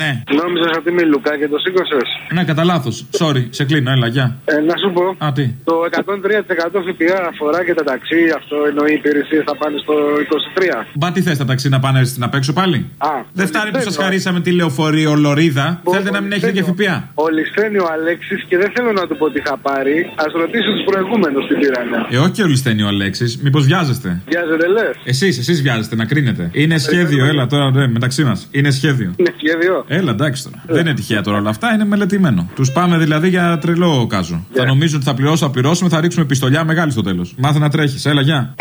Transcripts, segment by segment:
Ναι. Νόμιζα ότι είμαι Λουκά και το σήκωσες; Ναι, κατά λάθος. Sorry, σε κλείνω, έλα, γεια. Ε, να σου πω. Α, τι. Το 103% ΦΠΑ αφορά και τα ταξί. Αυτό εννοεί οι υπηρεσίες θα πάνε στο 23. Μπα τι θες τα ταξί να πάνε στην απ' έξω πάλι; Α, Δεν φτάνει που σας θέλω. χαρίσαμε τη λεωφορείο Λωρίδα. Μπο- Θέλετε να μην έχετε και ΦΠΑ; Ο Λισθένη ο Αλέξης και δεν θέλω να του πω τι είχα πάρει. Α ρωτήσω τους προηγούμενους τι πήρανε. Ε, όχι και ο Λισθένη ο Αλέξης. Μήπως βιάζεστε; Βιάζεται λες. Εσείς, εσείς βιάζεστε να κρίνετε. Είναι σχέδιο, έλα τώρα ναι, μεταξύ μας. Είναι σχέδιο. Είναι σχέδιο. Έλα, εντάξει τώρα. Δεν είναι τυχαία τώρα όλα αυτά, είναι μελετημένο. Τους πάμε δηλαδή για τρελό κάζο. Θα νομίζουν ότι θα πληρώσω, θα πληρώσουμε, θα ρίξουμε πιστολιά μεγάλη στο τέλος. Μάθε να τρέχεις, έλα, γεια.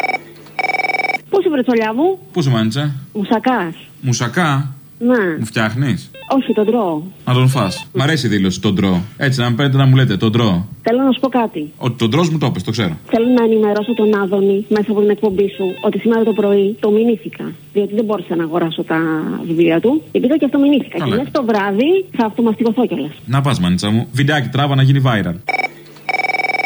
Πού είσαι βρε τσολιά μου, Πού 'σαι μάνιτσα, Μουσακάς. Μουσακά, Ναι, μου φτιάχνεις; όχι τον τρώω. Να τον φά. Μ' αρέσει η δήλωση, τον τρώω. Έτσι, να με παίρνετε να μου λέτε, τον τρώω. Θέλω να σου πω κάτι. Ότι τον τρως μου το πες, το ξέρω. Θέλω να ενημερώσω τον Άδωνη μέσα από την εκπομπή σου ότι σήμερα το πρωί αυτομηνύθηκα. Διότι δεν μπόρεσα να αγοράσω τα βιβλία του. Και πήγα και αυτομηνύθηκα. Καλά. Και μέχρι το βράδυ θα αυτομαστιγωθώ κιόλας. Να πας, μάνιτσα μου. Βιντεάκι τράβα να γίνει viral.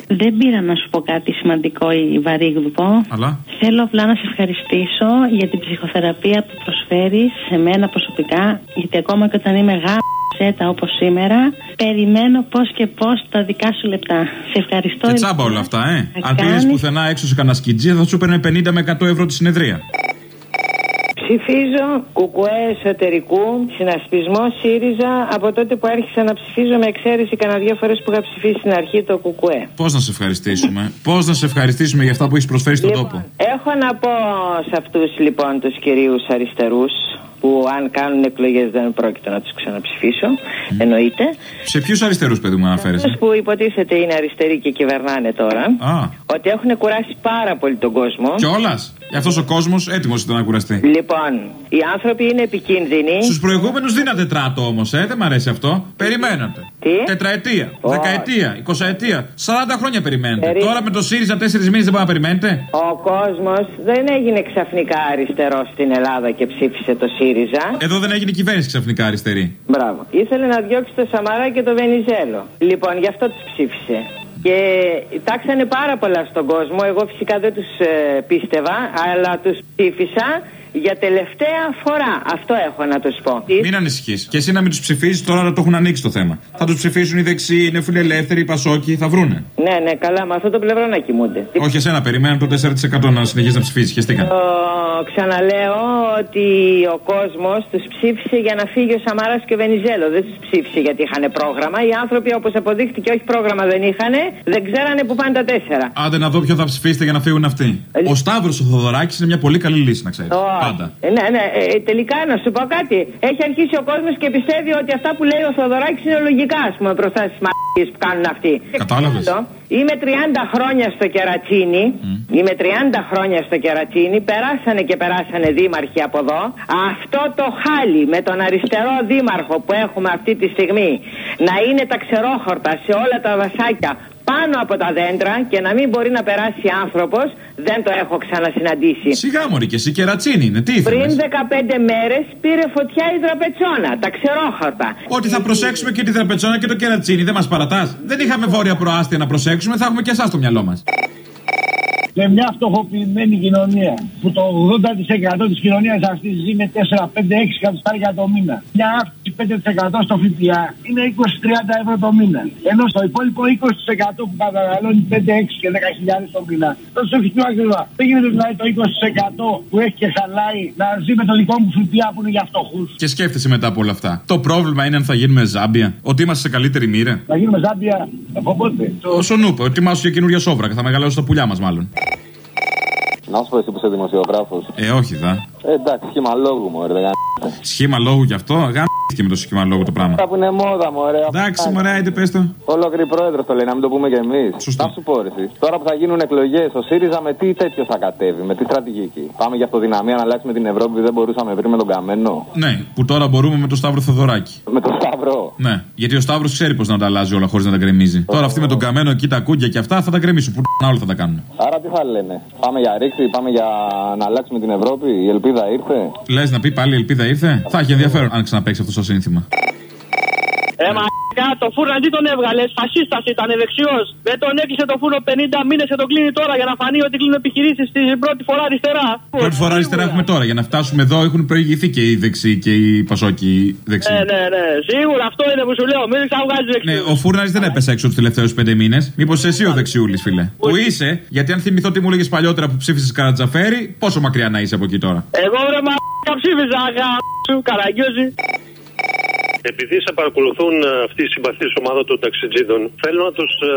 Δεν πήρα να σου πω κάτι σημαντικό ή βαρύγδουπο. Αλλά. Θέλω απλά να σε ευχαριστήσω για την ψυχοθεραπεία που προσφέρεις σε μένα προσωπικά, γιατί ακόμα και όταν είμαι γάμψετα όπως σήμερα, περιμένω πώς και πώς τα δικά σου λεπτά. Σε ευχαριστώ. Και τσάμπα ειλικρινά. όλα αυτά, ε. Θα Αν πήγε κάνεις- πουθενά έξω σε κανένα σκιτζί, θα σου παίρνει 50 με 100 ευρώ τη συνεδρία. Ψηφίζω κουκουέ εσωτερικού, συνασπισμό ΣΥΡΙΖΑ από τότε που άρχισα να ψηφίζω με εξαίρεση κανένα δύο φορές που είχα ψηφίσει στην αρχή το κουκουέ. Πώς να σε ευχαριστήσουμε. Πώς να σε ευχαριστήσουμε για αυτά που έχεις προσφέρει στον τόπο; έχω να πω σε αυτούς λοιπόν τους κυρίους αριστερούς που αν κάνουν εκλογές δεν πρόκειται να τους ξαναψηφίσω. Εννοείται. Σε ποιους αριστερούς, παιδί μου, αναφέρεσαι; Αυτούς που υποτίθεται είναι αριστεροί και κυβερνάνε τώρα. Α, Ότι έχουν κουράσει πάρα πολύ τον κόσμο. κιόλας; Αυτός ο κόσμος έτοιμος ήταν να κουραστεί. Λοιπόν, οι άνθρωποι είναι επικίνδυνοι. Στους προηγούμενους δίνατε τράτο όμως, ε, δεν μ' αρέσει αυτό. Περιμένατε. Τι; Τετραετία, Όχι. δεκαετία, εικοσαετία, 40 χρόνια περιμένετε. Περί- Τώρα με το ΣΥΡΙΖΑ τέσσερις μήνες δεν μπορεί να περιμένετε; Ο κόσμος δεν έγινε ξαφνικά αριστερό στην Ελλάδα και ψήφισε το ΣΥΡΙΖΑ. Εδώ δεν έγινε κυβέρνηση ξαφνικά αριστερή. Μπράβο. Ήθελε να διώξει το Σαμαρά και το Βενιζέλο. Λοιπόν, γι' αυτό τους ψήφισε. Και τάξανε πάρα πολλά στον κόσμο. Εγώ φυσικά δεν τους πίστευα, αλλά τους ψήφισα για τελευταία φορά. Αυτό έχω να τους πω. Μην ανησυχείς. Και εσύ να μην τους ψηφίσει, τώρα το έχουν ανοίξει το θέμα. Θα τους ψηφίσουν οι δεξιοί, είναι φιλελεύθεροι, οι πασόκοι, θα βρούνε. Ναι, ναι, καλά, με αυτό το πλευρό να κοιμούνται. Όχι εσένα, περιμένουν το 4% να συνεχίσει να ψηφίσει. Χαιστήκαν. Το ξαναλέω ότι ο κόσμος τους ψήφισε για να φύγει ο Σαμαράς και ο Βενιζέλος. Δεν τους ψήφισε γιατί είχαν πρόγραμμα. Οι άνθρωποι, όπως αποδείχτηκε, όχι πρόγραμμα δεν είχαν, δεν ξέρανε που πάνε τα τέσσερα. Άντε να δω ποιο θα ψηφίσετε για να φύγουν αυτοί. Ο Σταύρος ο Θοδωράκης είναι μια πολύ καλή λύση, να ξέρεις. Όχι. Πάντα. Ε, ναι, ναι, ε, τελικά να σου πω κάτι. Έχει αρχίσει ο κόσμος και πιστεύει ότι αυτά που λέει ο Θοδωράκης είναι λογικά, ας πούμε, μπροστά στι μαγικέ που κάνουν αυτοί. Κατάλαβες. Και άλλο, Είμαι 30 χρόνια στο κερατσίνι. Είμαι 30 χρόνια στο κερατσίνι. Περάσανε και περάσανε δήμαρχοι από εδώ. Αυτό το χάλι με τον αριστερό δήμαρχο που έχουμε αυτή τη στιγμή να είναι τα ξερόχορτα σε όλα τα δασάκια πάνω από τα δέντρα και να μην μπορεί να περάσει άνθρωπος, δεν το έχω ξανασυναντήσει. Σιγά μωρή και εσύ κερατσίνη είναι, τι Πριν ήθελες 15 μέρες πήρε φωτιά η δραπετσόνα, τα ξερόχορτα. Ότι θα προσέξουμε και τη δραπετσόνα και το κερατσίνι, δεν μας παρατάς; Δεν είχαμε βόρεια προάστια να προσέξουμε, θα έχουμε και εσάς στο μυαλό μας. Σε μια φτωχοποιημένη κοινωνία που το 80% της κοινωνίας αυτής ζει με 4, 5, 6 εκατοστάρια το μήνα. Μια αύξηση 5% στο ΦΠΑ είναι 20-30 ευρώ το μήνα. Ενώ στο υπόλοιπο 20% που καταναλώνει 5, 6 και 10 χιλιάδες το μήνα, τόσο έχει πιο ακριβά. Δεν γίνεται δηλαδή το 20% που έχει και χαλάει να ζει με το δικό μου ΦΠΑ που είναι για φτωχούς. Και σκέφτεσαι μετά από όλα αυτά. Το πρόβλημα είναι αν θα γίνουμε ζάμπια, ότι είμαστε σε καλύτερη μοίρα. Να γίνουμε ζάμπια από πότε; Το... Ο Σονούπ, ετοιμάσου για καινούργια σόβρα και θα μεγαλώσω τα πουλιά μας μάλλον. Να σου πω εσύ που είσαι δημοσιογράφος. Ε, όχι δα. Ε, εντάξει, σχήμα λόγου μου, ρε. Σχήμα λόγου γι' αυτό, γάμιθηκε με το σχήμα λόγου το πράγμα. Αυτά που είναι μόδα, μωρέ. Εντάξει, μωρέ, είτε πες το. Ολόκληρη πρόεδρος το λέει, να μην το πούμε κι εμείς. Να σου πω, ρε, εσύ. Τώρα που θα γίνουν εκλογές, ο ΣΥΡΙΖΑ με τι τέτοιο θα κατέβει, με τι στρατηγική. Πάμε για αυτοδυναμία να αλλάξουμε την Ευρώπη που δεν μπορούσαμε πριν με τον Καμένο. Ναι, που τώρα μπορούμε με το Σταύρο Θοδωράκη. Με τον Σταυρό. Ναι, γιατί ο Σταύρος ξέρει πώ να τα αλλάζει όλα χωρίς να τα γκρεμίζει. Τώρα αυτοί με τον καμένο εκεί τα κούγκια και αυτά θα τα γκρεμίσουν. Που να όλα θα τα κάνουν. Άρα τι θα λένε. Πάμε για ρήξη, πάμε για να αλλάξουμε την Ευρώπη. Η ελπίδα ήρθε; Λες να πει πάλι η ελπίδα ήρθε; Θα έχει ενδιαφέρον αν ξαναπέξει αυτός το σύνθημα. Ε, μα Κάτω, φούρνα τι τον έβγαλες. Φασίστας ήταν δεξιός. Δεν τον έκλεισε το φούρνο 50 μήνες και τον κλείνει τώρα για να φανεί ότι κλείνουν επιχειρήσεις την πρώτη φορά αριστερά. Πρώτη φορά αριστερά έχουμε τώρα. Για να φτάσουμε εδώ έχουν προηγηθεί και οι δεξιοί και οι πασόκοι δεξιοί. Ναι, ναι, ναι. Σίγουρα αυτό είναι που σου λέω. Μην ξαναβγάζει δεξιούς. Ναι, ο Φούρναρης δεν έπεσε έξω τους τελευταίους πέντε μήνες. Μήπως εσύ ο δεξιούλης, φίλε. Που είσαι, γιατί αν θυμηθώ τι μου έλεγες παλιότερα που ψήφισες Καρατζαφέρη, πόσο μακριά να είσαι από εκεί τώρα. Εγώ βρε μα ψήφιζα γα σου καραγκιόζη. Επειδή σε παρακολουθούν ε, αυτή η συμπαθή ομάδας των ταξιτζίδων, θέλω να τους ε,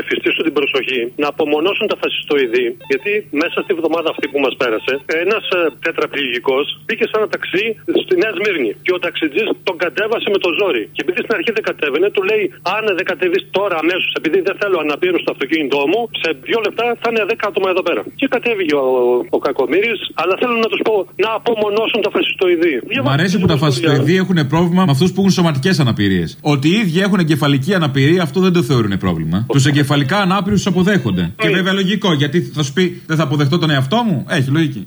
εφιστήσω την προσοχή να απομονώσουν τα φασιστοειδή. Γιατί μέσα στη βδομάδα αυτή που μας πέρασε, ένας ε, τετραπληγικός μπήκε σε ένα ταξί στη Νέα Σμύρνη. Και ο ταξιτζής τον κατέβασε με το ζόρι. Και επειδή στην αρχή δεν κατέβαινε, του λέει: Αν δεν κατεβεί τώρα αμέσως, επειδή δεν θέλω αναπήρους στο αυτοκίνητό μου, σε δύο λεπτά θα είναι 10 άτομα εδώ πέρα. Και κατέβηκε ο, ο Κακομήρης, αλλά θέλω να τους πω να απομονώσουν τα φασιστοειδή. Μ' αρέσει που τα φασιστοειδή έχουν πρόβλημα με αυτού που έχουν σωματικές αναπηρίες. Ότι οι ίδιοι έχουν εγκεφαλική αναπηρία, αυτό δεν το θεωρούν πρόβλημα. Τους εγκεφαλικά ανάπηρους τους αποδέχονται. Και βέβαια λογικό, γιατί θα σου πει δεν θα αποδεχτώ τον εαυτό μου. Έχει λογική.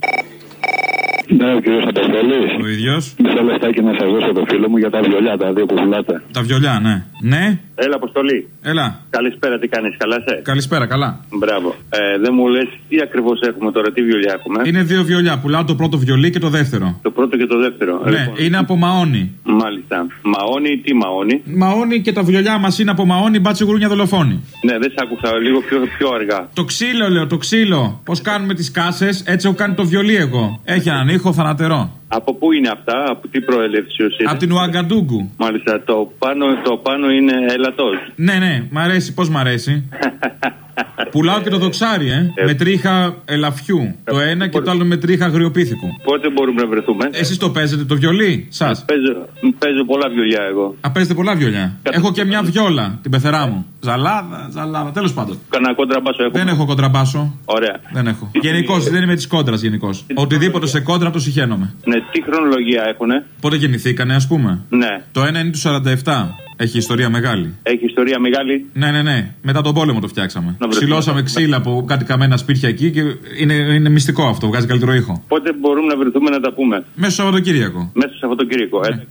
Ναι, ο κύριος Ανταστολή. Ο ίδιος. Μισό λεφτάκι να σας δώσω το φίλο μου για τα βιολιά, τα δύο που πουλάτε. Τα βιολιά, ναι. Ναι. Έλα, Αποστολή. Έλα. Καλησπέρα, τι κάνεις, καλά σε. Καλησπέρα, καλά. Μπράβο. Ε, δεν μου λες τι ακριβώς έχουμε τώρα, τι βιολιά έχουμε; Είναι δύο βιολιά. Πουλάω το πρώτο βιολί και το δεύτερο. Το πρώτο και το δεύτερο. Ναι, λοιπόν. είναι από μαόνι. Μάλιστα. Μαόνι, τι μαόνι; Μαόνι και τα βιολιά μας είναι από μαόνι, μπάτσι γουρούνια δολοφόνη. Ναι, δεν σ' άκουσα λίγο πιο, πιο αργά. Το ξύλο, λέω, το ξύλο. Πώς κάνουμε τις κάσες, έτσι έχω κάνει το βιολί εγώ. Έχει έναν ήχο θανατερό. Από πού είναι αυτά, από τι προέλευση είναι. Από την Ουαγκαντούγκου. Μάλιστα, το πάνω, το πάνω είναι ελατό. Ναι, ναι, μ' αρέσει, πώς μ' αρέσει; Πουλάω και το δοξάρι, ε. Ε. Με τρίχα ελαφιού. Το ένα και το άλλο με τρίχα αγριοπίθηκου. Πότε μπορούμε να βρεθούμε; Εσείς το παίζετε το βιολί, σας; Παίζω, παίζω πολλά βιολιά εγώ. Α, παίζετε πολλά βιολιά. Έχω και μια βιόλα, την πεθερά μου. Ζαλάδα, ζαλάδα, τέλος πάντων. Κανένα κοντραμπάσο έχω. Δεν έχω κοντραμπάσο. Ωραία. Δεν έχω. Γενικώς δεν είμαι της κόντρας γενικώς. Οτιδήποτε σε κόντρα το συχαίνομαι. Ναι, τι χρονολογία έχουνε; Πότε γεννηθήκανε, ας πούμε; Ναι. Το ένα είναι του 47. Έχει ιστορία μεγάλη. Έχει ιστορία μεγάλη. Ναι, ναι, ναι. Μετά τον πόλεμο το φτιάξαμε. Να βρεθούμε. Ξυλώσαμε ξύλα από κάτι καμένα σπίτια εκεί και είναι, είναι μυστικό αυτό. Βγάζει καλύτερο ήχο. Πότε μπορούμε να βρεθούμε να τα πούμε; Μέσα στο Σαββατοκύριακο. Μέσα στο Σαββατοκύριακο. εντάξει.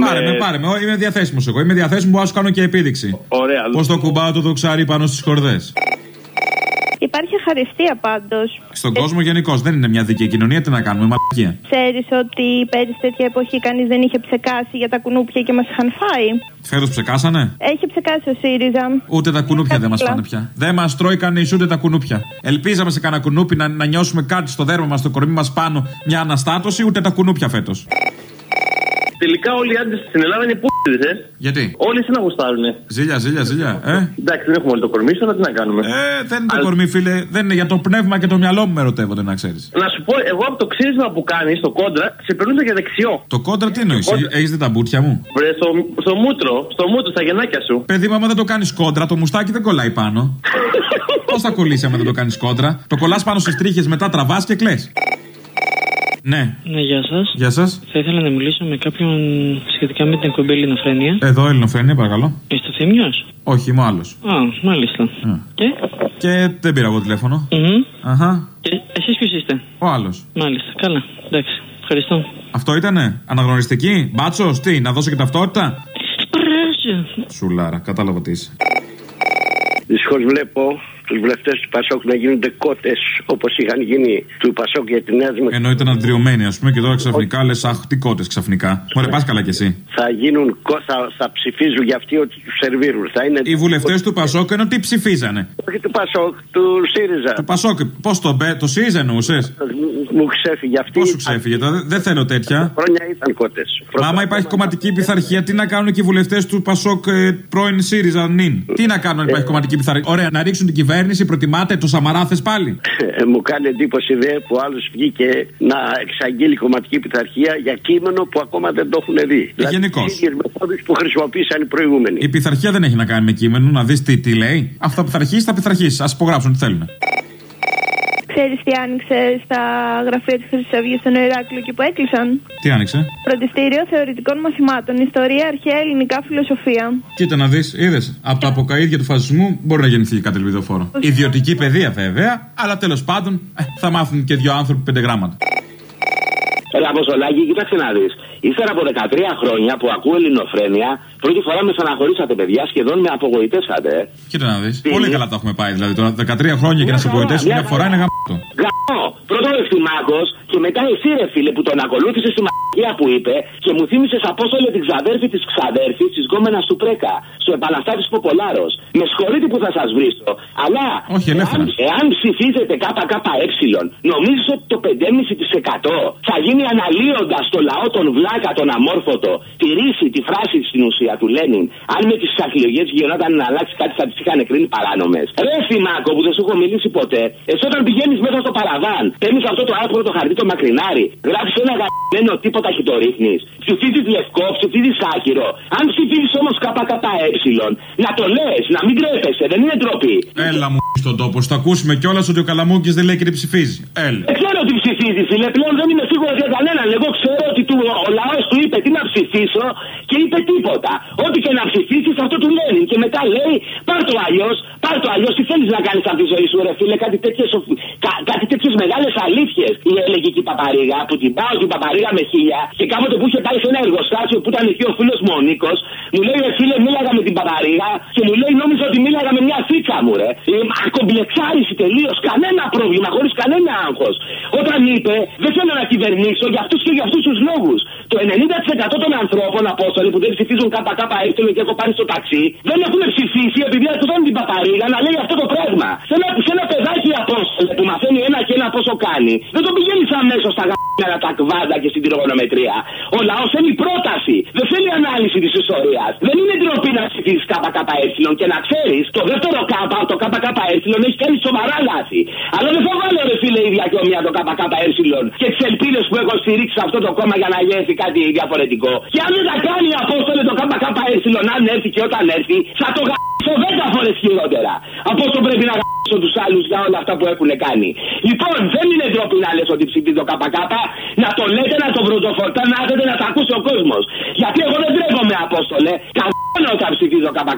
Πάρε με, πάρε με. Ω, Είμαι διαθέσιμος εγώ. Είμαι διαθέσιμος που να σου κάνω και επίδειξη. Ωραία. Πώς το κουμπάω το δοξάρι πάνω στις χορδές. Υπάρχει ευχαριστία πάντως. Στον κόσμο γενικώς δεν είναι μια δίκαιη κοινωνία. Τι να κάνουμε, μαλακία. Ξέρεις ότι πέρυσι τέτοια εποχή κανείς δεν είχε ψεκάσει για τα κουνούπια και μας είχαν φάει. Φέτος ψεκάσανε; Έχει ψεκάσει ο ΣΥΡΙΖΑ. Ούτε τα κουνούπια δεν μας Απλά. πάνε πια. Δεν μας τρώει κανείς ούτε τα κουνούπια. Ελπίζαμε σε κανένα κουνούπι να, να νιώσουμε κάτι στο δέρμα μας, στο κορμί μας πάνω, μια αναστάτωση, ούτε τα κουνούπια φέτος. Τελικά όλοι οι άντρες στην Ελλάδα είναι πούτιδε, ε. Γιατί; Όλοι εσένα γουστάρουνε. Ζήλια, ζήλια, ζήλια. Ε, Εντάξει, δεν έχουμε όλο το κορμί, αλλά τι να κάνουμε. ε δεν είναι το κορμί, φίλε. Δεν είναι για το πνεύμα και το μυαλό μου με ερωτεύονται, να ξέρεις. Να σου πω, εγώ από το ξύρισμα που κάνεις στο κόντρα, σε περνούσα για δεξιό. Το κόντρα τι εννοείς, κόντρα. έχεις δει τα μπουτια μου; Βρε, στο, στο μούτρο, στο μούτρο, στα γεννάκια σου. Παιδί μου, άμα δεν το κάνεις κόντρα, το μουστάκι δεν κολλάει πάνω. Πώς θα κολλήσει άμα δεν το κάνεις κόντρα; Το κολλάς πάνω στις τρίχες, μετά τραβάς και κλε. Ναι, Ναι, γεια σας. γεια σας. Θα ήθελα να μιλήσω με κάποιον σχετικά με την εκπομπή Ελληνοφρένεια. Εδώ Ελληνοφρένια, παρακαλώ. Είστε θύμιος; Όχι, είμαι ο άλλος. Α, μάλιστα. Και; Και δεν πήρα εγώ τηλέφωνο. Μμμ. Αχα. Και εσείς ποιος είστε; Ο άλλος. Μάλιστα. Καλά. Εντάξει. Ευχαριστώ. Αυτό ήτανε; Αναγνωριστική. Μπάτσος, τι, να δώσω και ταυτότητα; Πράσινο. Σουλάρα, κατάλαβα τι είσαι. Δυστυχώ βλέπω τους βουλευτές του Πασόκ να γίνονται κότε όπως είχαν γίνει του Πασόκ για τη Νέα Δημοκρατία. Ενώ ήταν αντριωμένοι, ας πούμε, και τώρα ξαφνικά λες, Αχ, τι κότες ξαφνικά. Μωρέ, πας καλά κι εσύ. Θα γίνουν κο- θα, θα ψηφίζουν για αυτοί ότι τους σερβίρουν. Θα είναι Οι βουλευτές του Πασόκ ενώ τι ψηφίζανε; Όχι του Πασόκ, του ΣΥΡΙΖΑ. Του Πασόκ, πώς το μπε, το ΣΥΡΙΖΑ εννοούσες; Μου ξέφυγε αυτή. Πώς σου ξέφυγε, τώρα, δεν θέλω τέτοια. Χρόνια ήταν κότες. Μα άμα υπάρχει κομματική πειθαρχία, τι να κάνουν και οι βουλευτές του Πασόκ ε, πρώην ΣΥΡΙΖΑ νυν; Τι να κάνουν αν υπάρχει κομματική πειθαρχία; Ωραία, να ρίξουν την κυβέρνηση, προτιμάτε το Σαμαράθες πάλι; Ε, μου κάνει εντύπωση ιδέα που άλλος βγήκε να εξαγγείλει κομματική πειθαρχία για κείμενο που ακόμα δεν το έχουν δει. Δηλαδή, γενικώς. τις ίδιες μεθόδους που χρησιμοποίησαν οι προηγούμενοι. Η πειθαρχία δεν έχει να κάνει με κείμενο, να δεις τι, τι λέει. Αυτό πειθαρχήσει, θα πειθαρχήσει. Α υπογράψουν τι θέλουν. Ξέρεις τι άνοιξε στα γραφεία της Χρυσής Αυγής στον Ηράκλειο και που έκλεισαν; Τι άνοιξε; Φροντιστήριο θεωρητικών μαθημάτων, ιστορία, αρχαία ελληνικά φιλοσοφία. Κοίτα να δεις, είδες. Από τα αποκαίδια του φασισμού μπορεί να γεννηθεί κάτι ελπιδοφόρο. Ιδιωτική παιδεία βέβαια, αλλά τέλος πάντων ε, θα μάθουν και δύο άνθρωποι πέντε γράμματα. Έλα, Αποστολάκη, κοίταξε να δεις. Ύστερα από 13 χρόνια που ακούω ελληνοφρένεια, πρώτη φορά με στεναχωρήσατε, παιδιά, σχεδόν με απογοητεύσατε. ε. Κοίτα να δεις. Πολύ καλά τα έχουμε πάει. Δηλαδή τώρα 13 χρόνια και να σε απογοητεύσουν μια φορά είναι γαμπτό. Γαμώ. Πρώτο ο Ευθυμάκο και μετά εσύ, ρε φίλε, που τον ακολούθησε στη μαγεία που είπε και μου θύμισες Απόστολε την ξαδέρφη της ξαδέρφης της γκόμενας του Πρέκα, στο επαναστάτης Ποπολάρο. Με συγχωρείτε που θα σας βρίσκω, αλλά Όχι, ελεύθερα. εάν, εάν ψηφίζετε ΚΚΕ, νομίζεις ότι το 5,5% θα γίνει αναλύοντας το λαό τον βλάκα, τον αμόρφωτο, τη ρίση, τη φράση στην ουσία του Λένιν. Αν με τις εκλογέ γινόταν να αλλάξει κάτι, θα τις είχαν κρίνει παράνομες. Ρε Θυμάκο που δεν σου έχω μιλήσει ποτέ, εσύ όταν πηγαίνεις μέσα στο παραβάν, παίρνεις αυτό το άσπρο το χαρτί το μακρινάρι, γράφει ένα γαμμένο τίποτα και το ρίχνεις. Ψηφίζει λευκό, ψηφίζει άκυρο. Αν ψηφίζει όμως ΚΚΕ, να το λες, να μην τρέπεσαι, δεν είναι ντροπή. Έλα μου στον τόπο. Θα ακούσουμε κιόλας ότι ο Καλαμούκης δεν λέει και τι ψηφίζει. Έλα. Δεν ξέρω τι ψηφίζει, φίλε. Πλέον δεν είμαι σίγουρος για κανέναν. Εγώ ξέρω ότι του, ο λαός του είπε τι να ψηφίσω και είπε τίποτα. Ό,τι και να ψηφίσεις, αυτό του λένε. Και μετά λέει, πάρ το αλλιώς, πάρ το αλλιώς. Τι θέλεις να κάνεις από τη ζωή σου, ρε φίλε, κάτι τέτοιες κα, κάτι τέτοιες μεγάλες αλήθειες. Η έλεγε και η Παπαρίγα, που την πάω την Παπαρίγα με χίλια και κάποτε που είχε πάει σε ένα εργοστάσιο που ήταν εκεί ο φίλος μου ο Νίκος, μου λέει, ρε φίλε, μίλαγα με την Παπαρίγα και μου λέει, νόμιζα ότι μίλαγα με μια θήκα μου, ρε. Ε, Ακομπλεξάριση τελείως, κανένα πρόβλημα, χωρίς κανένα άγχος. Όταν είπε, δεν θέλω να κυβερνήσω για αυτούς και για αυτούς τους λόγους. Το 90% των ανθρώπων, Απόστολοι, που δεν ψηφίζουν ΚΚΕ και έχω πάρει στο ταξί, δεν έχουν ψηφίσει επειδή ακούσαν την Παπαρίγα να λέει αυτό το πράγμα. Σε ένα, σε ένα παιδάκι Απόστολε που μαθαίνει ένα και ένα πόσο κάνει, δεν το πηγαίνεις αμέσως στα γαμμένα τα κβάντα και στην τριγωνομετρία. Ο λαός θέλει πρόταση, δεν θέλει ανάλυση της ιστορίας. Δεν είναι ντροπή να ψηφίσεις ΚΚΕ και να ξέρεις, το δεύτερο ΚΚΕ, το ΚΚΕ έχει κάνει σοβαρά λάθη. Αλλά δεν θα βάλω ρε φίλε ίδια και ομοία το ΚΚΕ και τις ελπίδες που έχω στηρίξει σε αυτό το κόμμα για να έρθει κάτι διαφορετικό. Και αν δεν τα κάνει απόστολε το ΚΚΕ, αν έρθει και όταν έρθει, θα το γαμίσω 10 φορέ χειρότερα. Από όσο πρέπει να γαμίσω τους άλλους για όλα αυτά που έχουν κάνει. Λοιπόν, δεν είναι ντροπή να λες ότι ψηφίζει το ΚΚ, να το λέτε, να το πρωτοφορτά, να έρθετε να τα ακούσει ο κόσμος. Γιατί εγώ δεν τρέχομαι, Απόστολε. Καμπάνω όταν ψηφίζω ΚΚΕ.